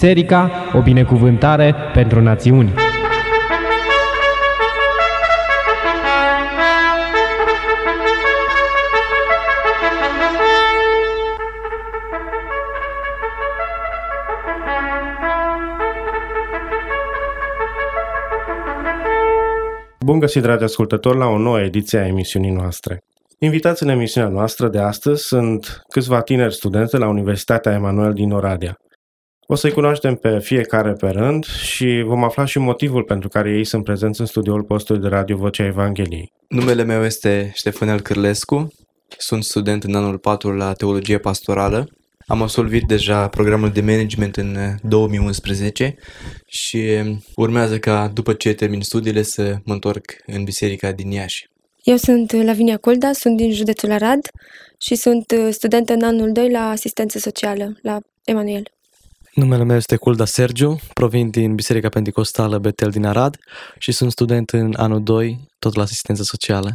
Biserica, o binecuvântare pentru națiuni. Bun găsit, dragi ascultători, la o nouă ediție a emisiunii noastre. Invitați în emisiunea noastră de astăzi sunt câțiva tineri studenți de la Universitatea Emanuel din Oradea. O să-i cunoaștem pe fiecare pe rând și vom afla și motivul pentru care ei sunt prezenți în studioul postului de radio Vocea Evangheliei. Numele meu este Ștefanel Cârlescu, sunt student în anul 4 la Teologie Pastorală. Am absolvit deja programul de management în 2011 și urmează ca după ce termin studiile să mă întorc în biserica din Iași. Eu sunt Lavinia Colda, sunt din județul Arad și sunt studentă în anul 2 la asistență socială la Emanuel. Numele meu este Culda Sergiu, provin din Biserica Pentecostală Betel din Arad și sunt student în anul 2, tot la asistență socială.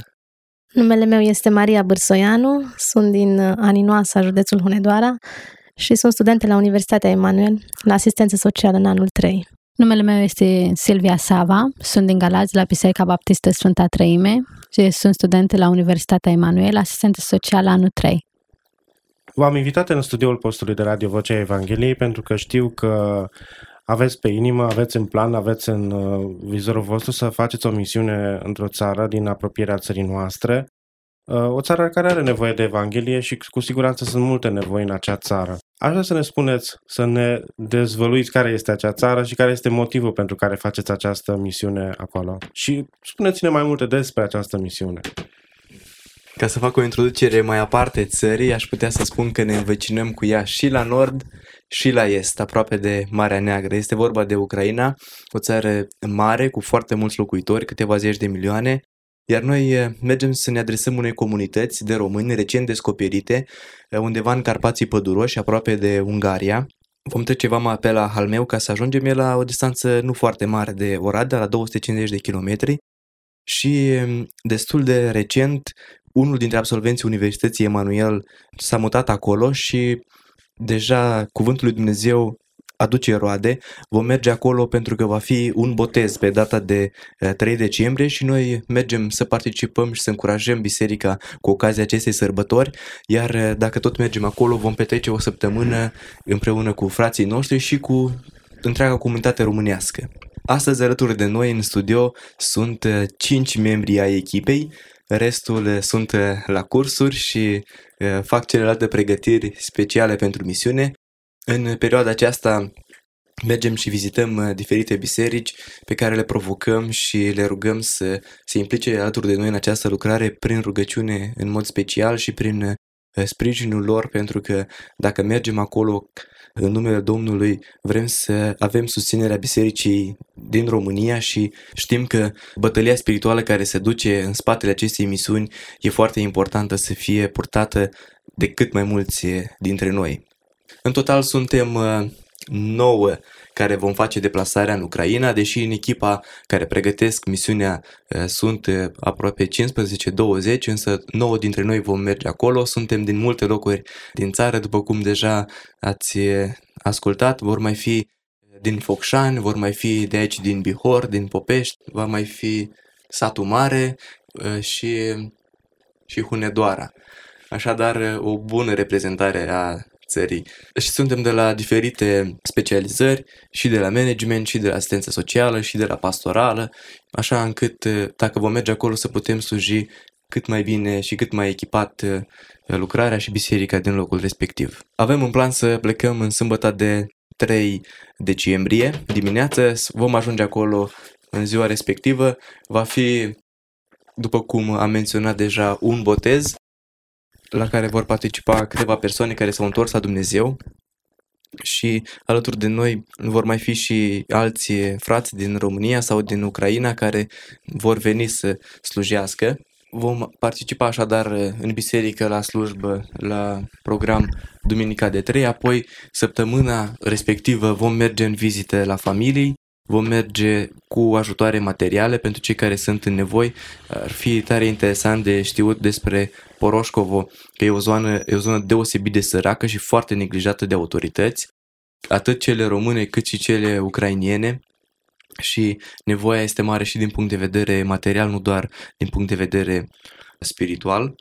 Numele meu este Maria Bârsoianu, sunt din Aninoasa, județul Hunedoara și sunt student la Universitatea Emanuel la asistență socială în anul 3. Numele meu este Silvia Sava, sunt din Galați la Biserica Baptistă Sfânta Trăime și sunt student la Universitatea Emanuel, asistență socială anul 3. V-am invitat în studioul postului de radio Vocea Evangheliei pentru că știu că aveți pe inimă, aveți în plan, aveți în uh, vizorul vostru să faceți o misiune într-o țară din apropierea țării noastre, uh, o țară care are nevoie de Evanghelie și cu siguranță sunt multe nevoi în acea țară. Aș vrea să ne spuneți, să ne dezvăluiți care este acea țară și care este motivul pentru care faceți această misiune acolo. Și spuneți-ne mai multe despre această misiune. Ca să fac o introducere mai aparte țării, aș putea să spun că ne învecinăm cu ea și la nord și la est, aproape de Marea Neagră. Este vorba de Ucraina, o țară mare cu foarte mulți locuitori, câteva zeci de milioane, iar noi mergem să ne adresăm unei comunități de români recent descoperite, undeva în Carpații Păduroși, aproape de Ungaria. Vom trece vama pe la Halmeu ca să ajungem la o distanță nu foarte mare de Oradea, la 250 de kilometri. Și destul de recent unul dintre absolvenții Universității Emanuel s-a mutat acolo și deja cuvântul lui Dumnezeu aduce roade. Vom merge acolo pentru că va fi un botez pe data de 3 decembrie și noi mergem să participăm și să încurajăm biserica cu ocazia acestei sărbători, iar dacă tot mergem acolo vom petrece o săptămână împreună cu frații noștri și cu întreaga comunitate românească. Astăzi alături de noi în studio sunt 5 membri ai echipei, restul sunt la cursuri și fac celelalte pregătiri speciale pentru misiune. În perioada aceasta mergem și vizităm diferite biserici pe care le provocăm și le rugăm să se implice alături de noi în această lucrare prin rugăciune în mod special și prin sprijinul lor, pentru că dacă mergem acolo în numele Domnului vrem să avem susținerea bisericii din România și știm că bătălia spirituală care se duce în spatele acestei misiuni e foarte importantă să fie purtată de cât mai mulți dintre noi. În total suntem nouă care vom face deplasarea în Ucraina, deși în echipa care pregătesc misiunea sunt aproape 15-20, însă 9 dintre noi vom merge acolo. Suntem din multe locuri din țară, după cum deja ați ascultat, vor mai fi din Focșani, vor mai fi de aici din Bihor, din Popești, va mai fi Satu Mare și, și Hunedoara. Așadar, o bună reprezentare a țării. Și suntem de la diferite specializări, și de la management, și de la asistență socială, și de la pastorală, așa încât dacă vom merge acolo să putem sluji cât mai bine și cât mai echipat lucrarea și biserica din locul respectiv. Avem în plan să plecăm în sâmbătă de 3 decembrie dimineață, vom ajunge acolo în ziua respectivă, va fi, după cum am menționat deja, un botez la care vor participa câteva persoane care s-au întors la Dumnezeu și alături de noi vor mai fi și alți frați din România sau din Ucraina care vor veni să slujească. Vom participa așadar în biserică la slujbă, la program Duminica de 3, apoi săptămâna respectivă vom merge în vizite la familii, vom merge cu ajutoare materiale pentru cei care sunt în nevoi. Ar fi tare interesant de știut despre Poroșcovo, că e o zonă, e o zonă deosebit de săracă și foarte neglijată de autorități. atât cele române cât și cele ucrainiene și nevoia este mare și din punct de vedere material, nu doar din punct de vedere spiritual.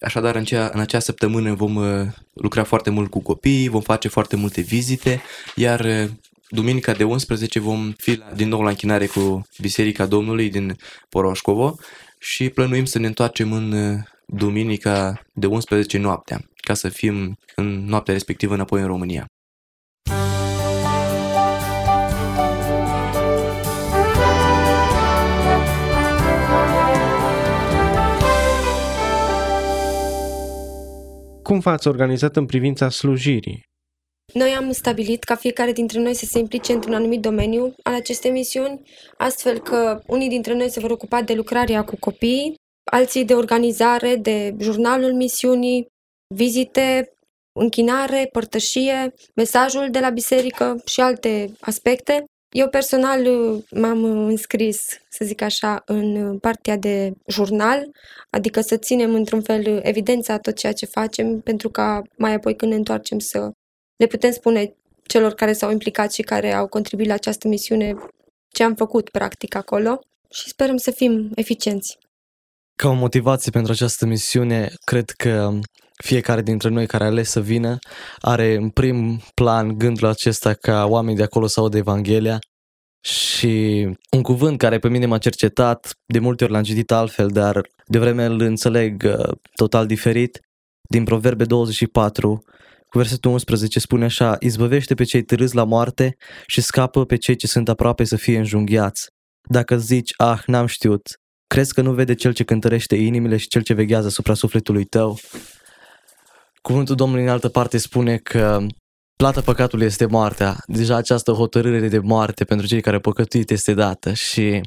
Așadar, în, cea, în acea săptămână vom uh, lucra foarte mult cu copiii, vom face foarte multe vizite, iar uh, duminica de 11 vom fi la, din nou la închinare cu Biserica Domnului din Poroșcovo și plănuim să ne întoarcem în uh, duminica de 11 noaptea, ca să fim în noaptea respectivă înapoi în România. Cum v-ați organizat în privința slujirii? Noi am stabilit ca fiecare dintre noi să se implice într-un anumit domeniu al acestei misiuni, astfel că unii dintre noi se vor ocupa de lucrarea cu copiii, alții de organizare, de jurnalul misiunii, vizite, închinare, părtășie, mesajul de la biserică și alte aspecte. Eu personal m-am înscris, să zic așa, în partea de jurnal, adică să ținem într-un fel evidența tot ceea ce facem, pentru ca mai apoi când ne întoarcem să le putem spune celor care s-au implicat și care au contribuit la această misiune ce am făcut practic acolo și sperăm să fim eficienți. Ca o motivație pentru această misiune, cred că fiecare dintre noi care a ales să vină are în prim plan gândul acesta ca oamenii de acolo să audă Evanghelia și un cuvânt care pe mine m-a cercetat, de multe ori l-am citit altfel, dar de vreme îl înțeleg uh, total diferit, din Proverbe 24, cu versetul 11 spune așa, izbăvește pe cei târâți la moarte și scapă pe cei ce sunt aproape să fie înjunghiați. Dacă zici, ah, n-am știut, crezi că nu vede cel ce cântărește inimile și cel ce veghează asupra sufletului tău? Cuvântul Domnului în altă parte spune că plata păcatului este moartea. Deja această hotărâre de moarte pentru cei care păcătuit este dată și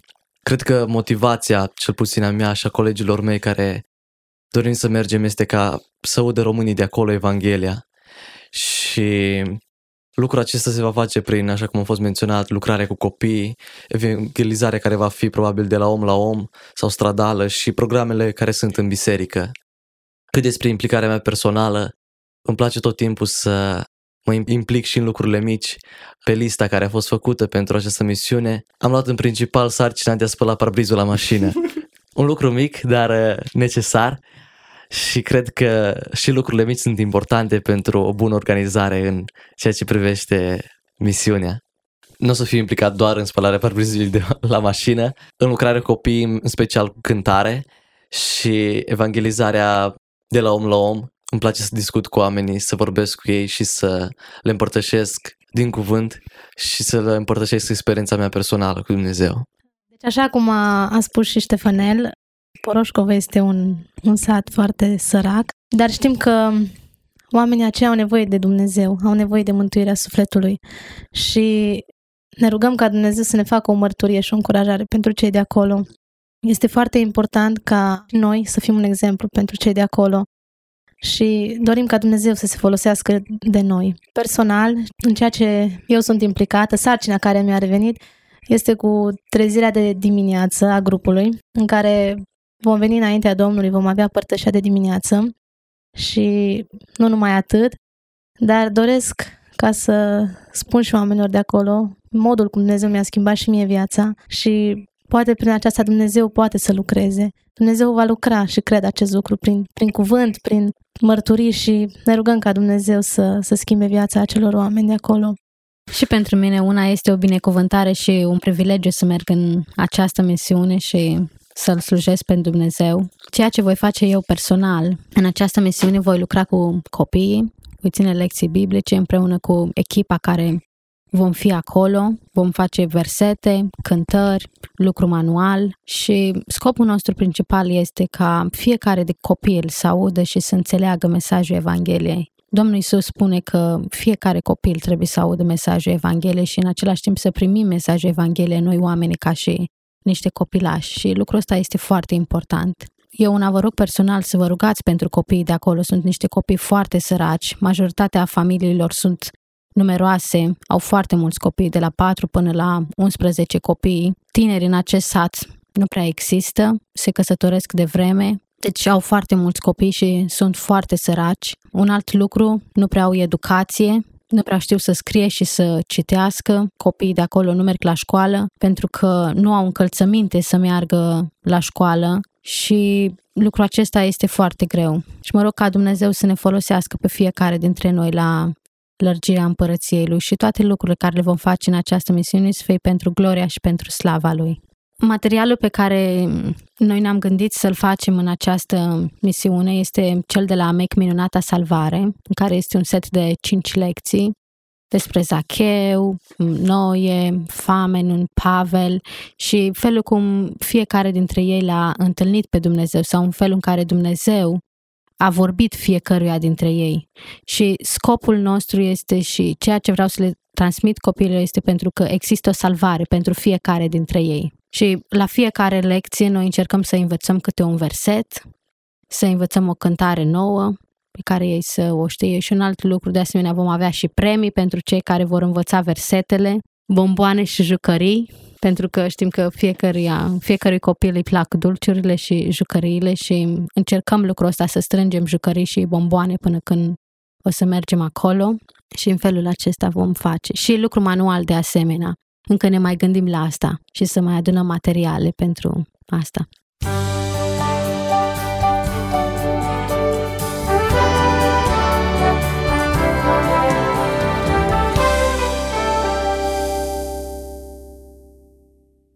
cred că motivația, cel puțin a mea și a colegilor mei care dorim să mergem este ca să audă românii de acolo Evanghelia. Și lucrul acesta se va face prin, așa cum a fost menționat, lucrarea cu copii, evangelizare care va fi probabil de la om la om sau stradală și programele care sunt în biserică. Cât despre implicarea mea personală, îmi place tot timpul să mă implic și în lucrurile mici pe lista care a fost făcută pentru această misiune. Am luat în principal sarcina de a spăla parbrizul la mașină. Un lucru mic, dar uh, necesar și cred că și lucrurile mici sunt importante pentru o bună organizare în ceea ce privește misiunea. Nu o să fiu implicat doar în spălarea parbrizului de la mașină, în lucrarea copiii, în special cu cântare și evangelizarea de la om la om. Îmi place să discut cu oamenii, să vorbesc cu ei și să le împărtășesc din cuvânt și să le împărtășesc experiența mea personală cu Dumnezeu. Deci așa cum a, a spus și Ștefanel, Poroșcov este un, un sat foarte sărac, dar știm că oamenii aceia au nevoie de Dumnezeu, au nevoie de mântuirea sufletului și ne rugăm ca Dumnezeu să ne facă o mărturie și o încurajare pentru cei de acolo. Este foarte important ca noi să fim un exemplu pentru cei de acolo și dorim ca Dumnezeu să se folosească de noi. Personal, în ceea ce eu sunt implicată, sarcina care mi-a revenit este cu trezirea de dimineață a grupului, în care vom veni înaintea Domnului, vom avea părtășia de dimineață și nu numai atât, dar doresc ca să spun și oamenilor de acolo modul cum Dumnezeu mi-a schimbat și mie viața și poate prin aceasta Dumnezeu poate să lucreze. Dumnezeu va lucra și cred acest lucru prin, prin cuvânt, prin mărturii și ne rugăm ca Dumnezeu să, să schimbe viața acelor oameni de acolo. Și pentru mine una este o binecuvântare și un privilegiu să merg în această misiune și să-L slujesc pentru Dumnezeu. Ceea ce voi face eu personal în această misiune, voi lucra cu copiii, voi ține lecții biblice împreună cu echipa care vom fi acolo, vom face versete, cântări, lucru manual și scopul nostru principal este ca fiecare de copil să audă și să înțeleagă mesajul Evangheliei. Domnul Isus spune că fiecare copil trebuie să audă mesajul Evangheliei și în același timp să primim mesajul Evangheliei noi oameni ca și niște copilași și lucrul ăsta este foarte important. Eu una vă rog personal să vă rugați pentru copiii de acolo. Sunt niște copii foarte săraci. Majoritatea familiilor sunt numeroase, au foarte mulți copii, de la 4 până la 11 copii. Tineri în acest sat nu prea există, se căsătoresc de vreme, deci au foarte mulți copii și sunt foarte săraci. Un alt lucru, nu prea au educație, nu prea știu să scrie și să citească. Copiii de acolo nu merg la școală pentru că nu au încălțăminte să meargă la școală și lucrul acesta este foarte greu. Și mă rog ca Dumnezeu să ne folosească pe fiecare dintre noi la lărgirea împărăției Lui și toate lucrurile care le vom face în această misiune să fie pentru gloria și pentru slava Lui. Materialul pe care noi ne-am gândit să-l facem în această misiune este cel de la Make Minunata Salvare, în care este un set de 5 lecții despre Zacheu, Noie, Famen, Pavel și felul cum fiecare dintre ei l-a întâlnit pe Dumnezeu sau un fel în care Dumnezeu a vorbit fiecăruia dintre ei. Și scopul nostru este și ceea ce vreau să le transmit copiilor este pentru că există o salvare pentru fiecare dintre ei. Și la fiecare lecție noi încercăm să învățăm câte un verset, să învățăm o cântare nouă pe care ei să o știe și un alt lucru. De asemenea vom avea și premii pentru cei care vor învăța versetele, bomboane și jucării, pentru că știm că fiecăruia, fiecărui copil îi plac dulciurile și jucăriile și încercăm lucrul ăsta să strângem jucării și bomboane până când o să mergem acolo și în felul acesta vom face. Și lucru manual de asemenea. Încă ne mai gândim la asta și să mai adunăm materiale pentru asta.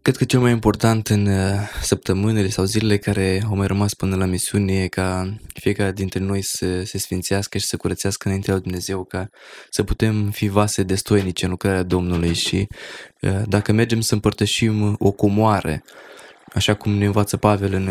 Cred că cel mai important în uh, săptămânile sau zilele care au mai rămas până la misiune e ca fiecare dintre noi să se sfințească și să curățească înaintea lui Dumnezeu, ca să putem fi vase destoinice în lucrarea Domnului și uh, dacă mergem să împărtășim o comoare așa cum ne învață Pavel în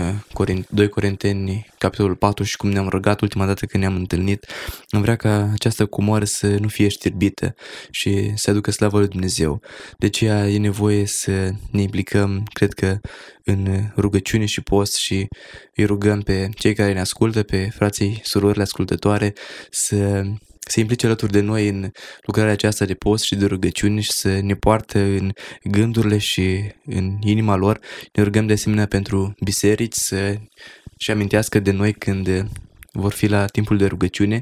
2 uh, Corinteni, capitolul 4 și cum ne-am rugat ultima dată când ne-am întâlnit, am vrea ca această comoară să nu fie știrbită și să aducă slavă lui Dumnezeu. De aceea e nevoie să ne implicăm, cred că, în rugăciune și post și îi rugăm pe cei care ne ascultă, pe frații, surorile ascultătoare, să se implice alături de noi în lucrarea aceasta de post și de rugăciuni și să ne poartă în gândurile și în inima lor. Ne rugăm de asemenea pentru biserici să și amintească de noi când vor fi la timpul de rugăciune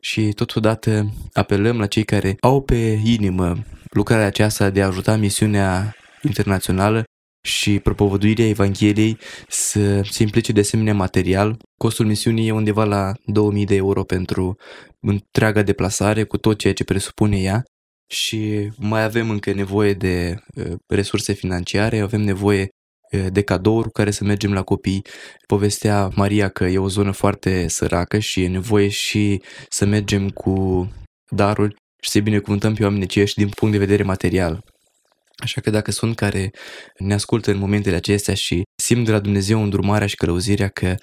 și totodată apelăm la cei care au pe inimă lucrarea aceasta de a ajuta misiunea internațională și propovăduirea Evangheliei să se implice de asemenea material. Costul misiunii e undeva la 2000 de euro pentru întreaga deplasare cu tot ceea ce presupune ea și mai avem încă nevoie de uh, resurse financiare, avem nevoie uh, de cadouri cu care să mergem la copii. Povestea Maria că e o zonă foarte săracă și e nevoie și să mergem cu daruri și să binecuvântăm pe oamenii aceia și din punct de vedere material. Așa că dacă sunt care ne ascultă în momentele acestea și simt de la Dumnezeu îndrumarea și călăuzirea că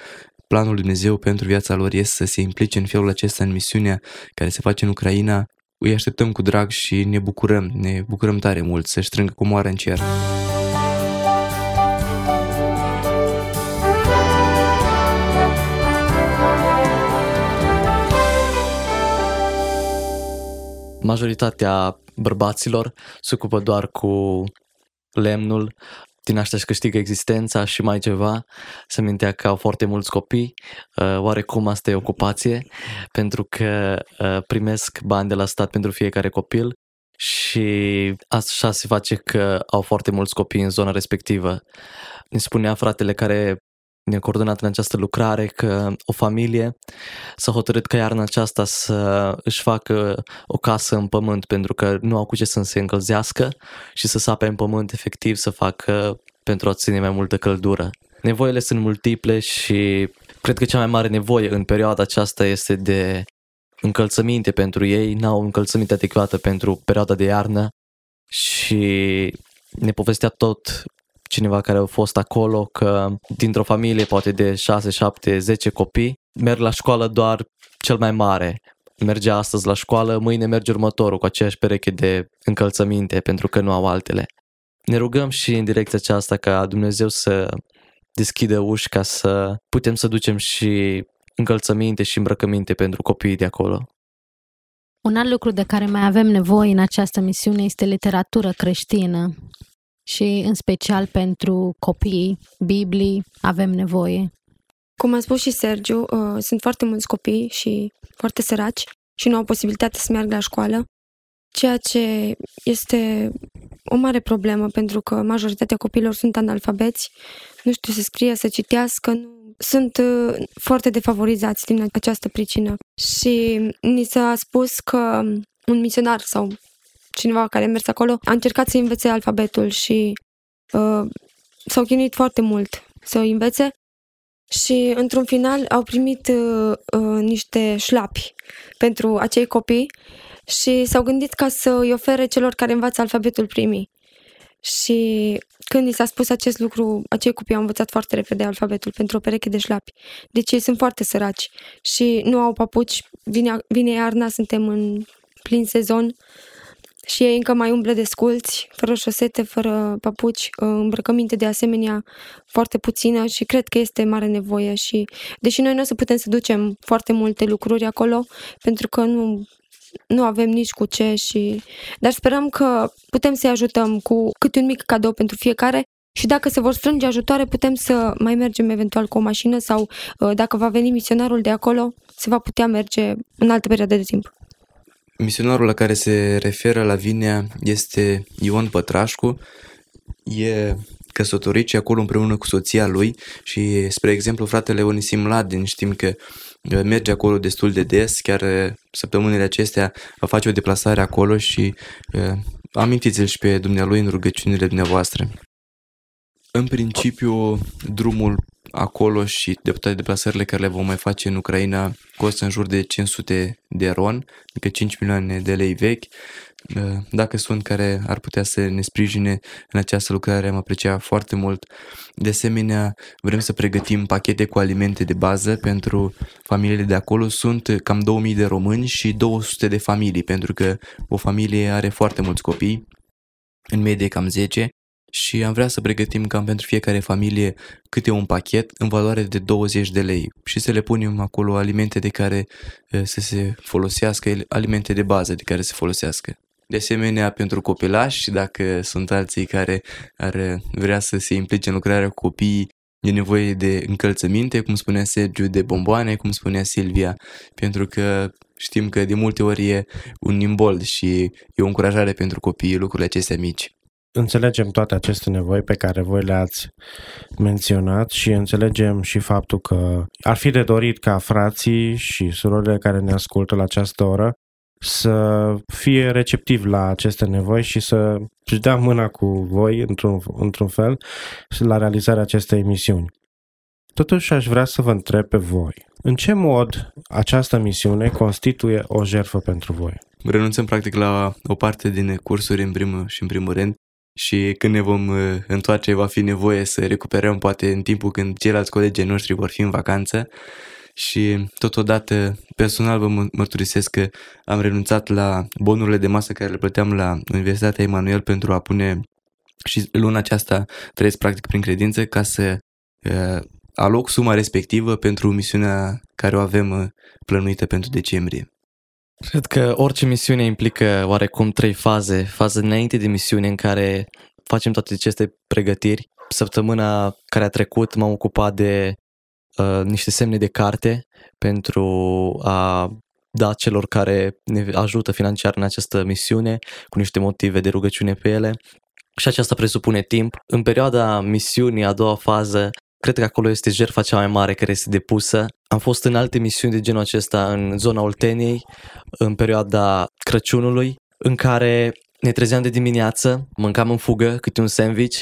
planul lui Dumnezeu pentru viața lor este să se implice în felul acesta în misiunea care se face în Ucraina, îi așteptăm cu drag și ne bucurăm, ne bucurăm tare mult să strângă comoara în cer. Majoritatea bărbaților se ocupă doar cu lemnul, din asta își câștigă existența și mai ceva. Se mintea că au foarte mulți copii, uh, oarecum asta e ocupație, pentru că uh, primesc bani de la stat pentru fiecare copil și așa se face că au foarte mulți copii în zona respectivă. Ne spunea fratele care ne-a coordonat în această lucrare că o familie s-a hotărât ca iarna aceasta să își facă o casă în pământ pentru că nu au cu ce să se încălzească și să sape în pământ efectiv să facă pentru a ține mai multă căldură. Nevoile sunt multiple și cred că cea mai mare nevoie în perioada aceasta este de încălțăminte pentru ei, n-au încălțăminte adecvată pentru perioada de iarnă și ne povestea tot cineva care a fost acolo că dintr-o familie poate de 6, 7, 10 copii merg la școală doar cel mai mare. Merge astăzi la școală, mâine merge următorul cu aceeași pereche de încălțăminte pentru că nu au altele. Ne rugăm și în direcția aceasta ca Dumnezeu să deschidă uși ca să putem să ducem și încălțăminte și îmbrăcăminte pentru copiii de acolo. Un alt lucru de care mai avem nevoie în această misiune este literatură creștină și în special pentru copii, Biblii, avem nevoie. Cum a spus și Sergiu, uh, sunt foarte mulți copii și foarte săraci și nu au posibilitatea să meargă la școală ceea ce este o mare problemă pentru că majoritatea copiilor sunt analfabeți, nu știu să scrie, să citească, nu, sunt uh, foarte defavorizați din această pricină. Și ni s-a spus că un misionar sau cineva care a mers acolo a încercat să învețe alfabetul și uh, s-au chinuit foarte mult să o învețe și într-un final au primit uh, uh, niște șlapi pentru acei copii și s-au gândit ca să îi ofere celor care învață alfabetul primii. Și când i s-a spus acest lucru, acei copii au învățat foarte repede alfabetul pentru o pereche de șlapi. Deci ei sunt foarte săraci și nu au papuci. Vine, vine iarna, suntem în plin sezon și ei încă mai umblă desculți, fără șosete, fără papuci, îmbrăcăminte de asemenea foarte puțină și cred că este mare nevoie și deși noi nu o să putem să ducem foarte multe lucruri acolo, pentru că nu, nu avem nici cu ce și... Dar sperăm că putem să-i ajutăm cu câte un mic cadou pentru fiecare și dacă se vor strânge ajutoare, putem să mai mergem eventual cu o mașină sau uh, dacă va veni misionarul de acolo, se va putea merge în altă perioadă de timp. Misionarul la care se referă la Vinea este Ion Pătrașcu. E căsătorit și acolo împreună cu soția lui și, spre exemplu, fratele Onisim Ladin știm că uh, merge acolo destul de des, chiar uh, săptămânile acestea va face o deplasare acolo și uh, amintiți-l și pe dumnealui în rugăciunile dumneavoastră. În principiu, drumul acolo și de toate deplasările care le vom mai face în Ucraina costă în jur de 500 de ron, adică 5 milioane de lei vechi. Dacă sunt care ar putea să ne sprijine în această lucrare, am aprecia foarte mult. De asemenea, vrem să pregătim pachete cu alimente de bază pentru familiile de acolo. Sunt cam 2000 de români și 200 de familii, pentru că o familie are foarte mulți copii, în medie cam 10 și am vrea să pregătim cam pentru fiecare familie câte un pachet în valoare de 20 de lei și să le punem acolo alimente de care să se folosească, alimente de bază de care se folosească. De asemenea, pentru copilași, și dacă sunt alții care ar vrea să se implice în lucrarea cu copiii, e nevoie de încălțăminte, cum spunea Sergiu, de bomboane, cum spunea Silvia, pentru că știm că de multe ori e un imbold și e o încurajare pentru copiii lucrurile acestea mici înțelegem toate aceste nevoi pe care voi le-ați menționat și înțelegem și faptul că ar fi de dorit ca frații și surorile care ne ascultă la această oră să fie receptivi la aceste nevoi și să își dea mâna cu voi într-un, într-un fel la realizarea acestei emisiuni. Totuși aș vrea să vă întreb pe voi, în ce mod această misiune constituie o jertfă pentru voi? Renunțăm practic la o parte din cursuri în primul și în primul rând și când ne vom uh, întoarce va fi nevoie să recuperăm poate în timpul când ceilalți colegi noștri vor fi în vacanță și totodată personal vă mărturisesc că am renunțat la bonurile de masă care le plăteam la Universitatea Emanuel pentru a pune și luna aceasta trăiesc practic prin credință ca să uh, aloc suma respectivă pentru misiunea care o avem uh, plănuită pentru decembrie. Cred că orice misiune implică oarecum trei faze. Faza înainte de misiune în care facem toate aceste pregătiri. Săptămâna care a trecut m-am ocupat de uh, niște semne de carte pentru a da celor care ne ajută financiar în această misiune cu niște motive de rugăciune pe ele. Și aceasta presupune timp. În perioada misiunii, a doua fază, Cred că acolo este jertfa cea mai mare care este depusă. Am fost în alte misiuni de genul acesta în zona Olteniei, în perioada Crăciunului, în care ne trezeam de dimineață, mâncam în fugă câte un sandwich,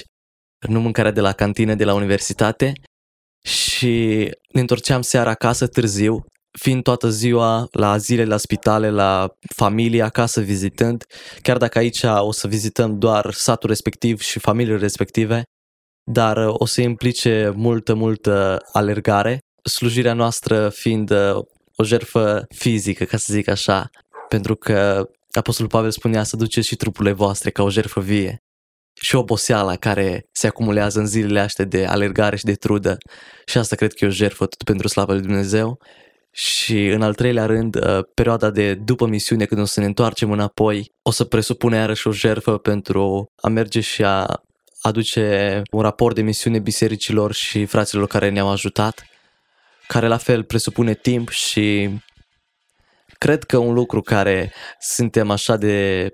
nu mâncarea de la cantină de la universitate și ne întorceam seara acasă târziu, fiind toată ziua la zile, la spitale, la familie, acasă vizitând, chiar dacă aici o să vizităm doar satul respectiv și familiile respective, dar uh, o să implice multă, multă alergare, slujirea noastră fiind uh, o jertfă fizică, ca să zic așa, pentru că Apostolul Pavel spunea să duceți și trupurile voastre ca o jertfă vie și oboseala care se acumulează în zilele astea de alergare și de trudă. Și asta cred că e o jertfă tot pentru slavă lui Dumnezeu. Și în al treilea rând, uh, perioada de după misiune, când o să ne întoarcem înapoi, o să presupune iarăși o jertfă pentru a merge și a aduce un raport de misiune bisericilor și fraților care ne-au ajutat, care la fel presupune timp și cred că un lucru care suntem așa de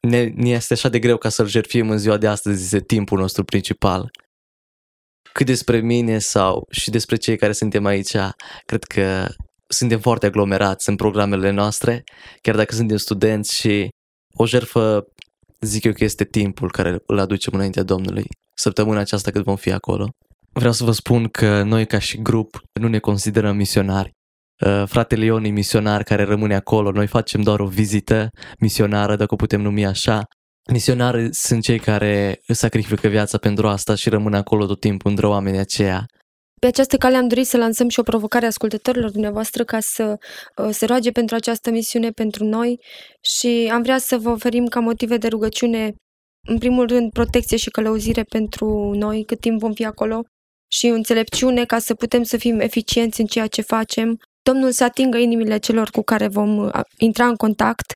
ne, ne este așa de greu ca să-l jertfim în ziua de astăzi, este timpul nostru principal. Cât despre mine sau și despre cei care suntem aici, cred că suntem foarte aglomerați în programele noastre, chiar dacă suntem studenți și o jertfă, zic eu că este timpul care îl aducem înaintea Domnului, săptămâna aceasta cât vom fi acolo. Vreau să vă spun că noi ca și grup nu ne considerăm misionari. Uh, fratele Ion e misionar care rămâne acolo, noi facem doar o vizită misionară, dacă o putem numi așa. Misionari sunt cei care își sacrifică viața pentru asta și rămân acolo tot timpul între oamenii aceia. Pe această cale am dorit să lansăm și o provocare ascultătorilor dumneavoastră ca să uh, se roage pentru această misiune pentru noi și am vrea să vă oferim ca motive de rugăciune, în primul rând, protecție și călăuzire pentru noi cât timp vom fi acolo și înțelepciune ca să putem să fim eficienți în ceea ce facem. Domnul să atingă inimile celor cu care vom uh, intra în contact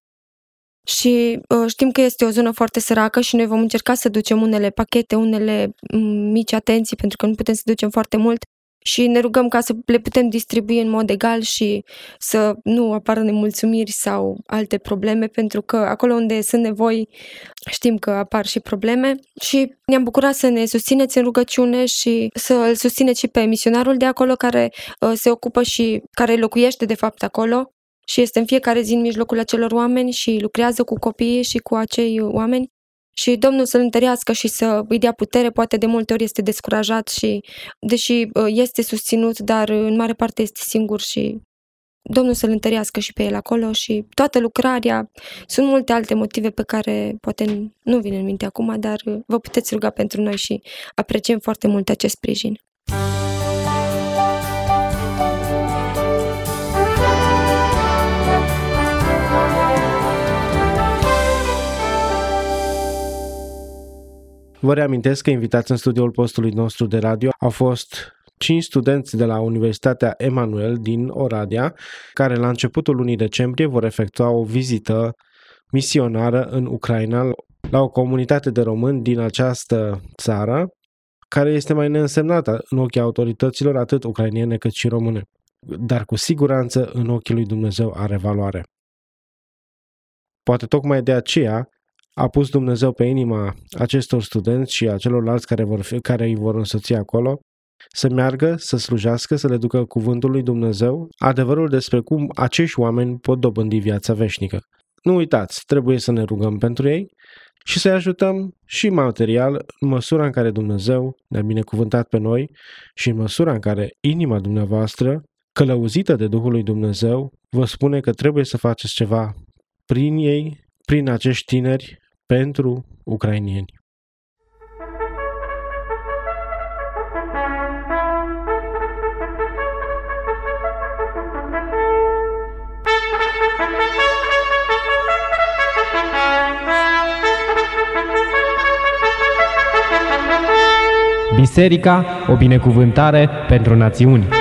și uh, știm că este o zonă foarte săracă și noi vom încerca să ducem unele pachete, unele mm, mici atenții, pentru că nu putem să ducem foarte mult, și ne rugăm ca să le putem distribui în mod egal și să nu apară nemulțumiri sau alte probleme, pentru că acolo unde sunt nevoi știm că apar și probleme. Și ne-am bucurat să ne susțineți în rugăciune și să îl susțineți și pe misionarul de acolo care uh, se ocupă și care locuiește de fapt acolo. Și este în fiecare zi în mijlocul acelor oameni și lucrează cu copiii și cu acei oameni și Domnul să-l întărească și să îi dea putere, poate de multe ori este descurajat și, deși uh, este susținut, dar în mare parte este singur și Domnul să-l întărească și pe el acolo și toată lucrarea. Sunt multe alte motive pe care poate nu vin în minte acum, dar uh, vă puteți ruga pentru noi și apreciem foarte mult acest sprijin. Vă reamintesc că invitați în studioul postului nostru de radio au fost cinci studenți de la Universitatea Emanuel din Oradea, care la începutul lunii decembrie vor efectua o vizită misionară în Ucraina la o comunitate de români din această țară, care este mai neînsemnată în ochii autorităților atât ucrainiene cât și române, dar cu siguranță în ochii lui Dumnezeu are valoare. Poate tocmai de aceea a pus Dumnezeu pe inima acestor studenți și a celorlalți care, vor fi, care îi vor însoți acolo să meargă, să slujească, să le ducă cuvântul lui Dumnezeu, adevărul despre cum acești oameni pot dobândi viața veșnică. Nu uitați, trebuie să ne rugăm pentru ei și să-i ajutăm și material în măsura în care Dumnezeu ne-a binecuvântat pe noi și în măsura în care inima dumneavoastră, călăuzită de Duhul lui Dumnezeu, vă spune că trebuie să faceți ceva prin ei, prin acești tineri, pentru ucrainieni. Biserica, o binecuvântare pentru națiuni.